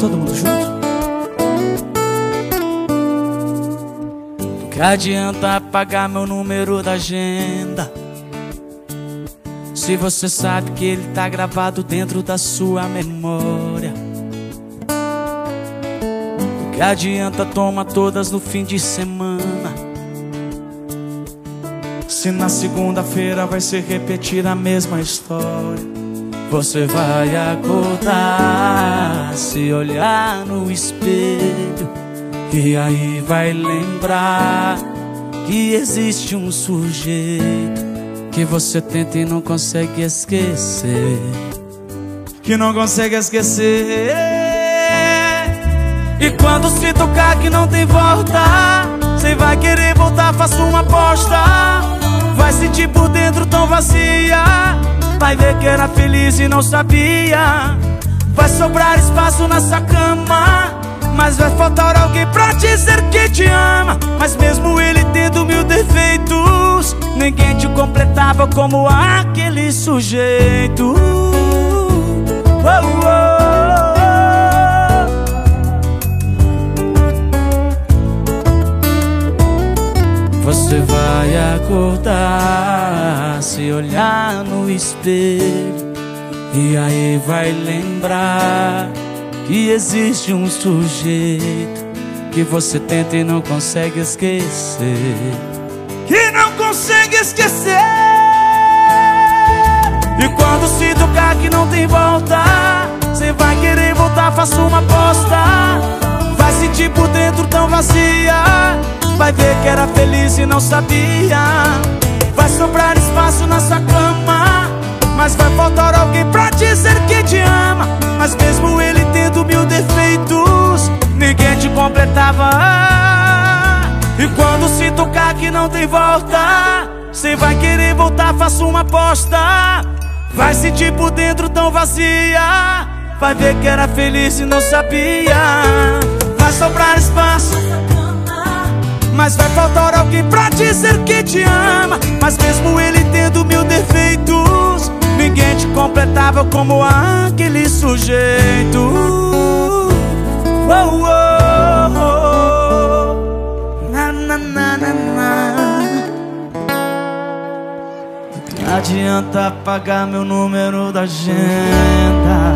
todo mundo junto. Que adianta apagar meu número da agenda. Se você sabe que ele tá gravado dentro da sua memória. Que adianta tomar todas no fim de semana. Se na segunda-feira vai ser repetida a mesma história. Você vai acordar, se olhar no espelho e aí vai lembrar que existe um sujeito que você tenta e não consegue esquecer. Que não consegue esquecer. E quando se tocar que não tem volta, você vai querer voltar, faça uma aposta. Vai sentir por dentro tão vazia. Vai ver que era feliz e não sabia. Vai sobrar espaço nessa cama. Mas vai faltar alguém pra dizer que te ama Mas mesmo ele tendo mil defeitos Ninguém te completava como aquele sujeito oh, oh, oh. Você vai acordar Se olhar no espelho E aí vai lembrar que existe um sujeito que você tenta e não consegue esquecer. Que não consegue esquecer. E quando se tocar que não tem volta, você vai querer voltar, faça uma aposta. Vai sentir por dentro tão vazia. Vai ver que era feliz e não sabia. Vai sobrar espaço na sua cama. Mas vai faltar alguém pra dizer que te ama. Mas mesmo ele tendo mil defeitos, ninguém te completava. E quando se tocar que não tem volta, você vai querer voltar, faça uma aposta. Vai sentir por dentro tão vazia. Vai ver que era feliz e não sabia. Vai sobrar espaço. Mas vai faltar alguém pra dizer que te ama. Mas mesmo ele tendo mil defeitos, ninguém te completava como aquele sujeito. Oh, oh, oh. Na, na, na, na, na. Não adianta apagar meu número da agenda.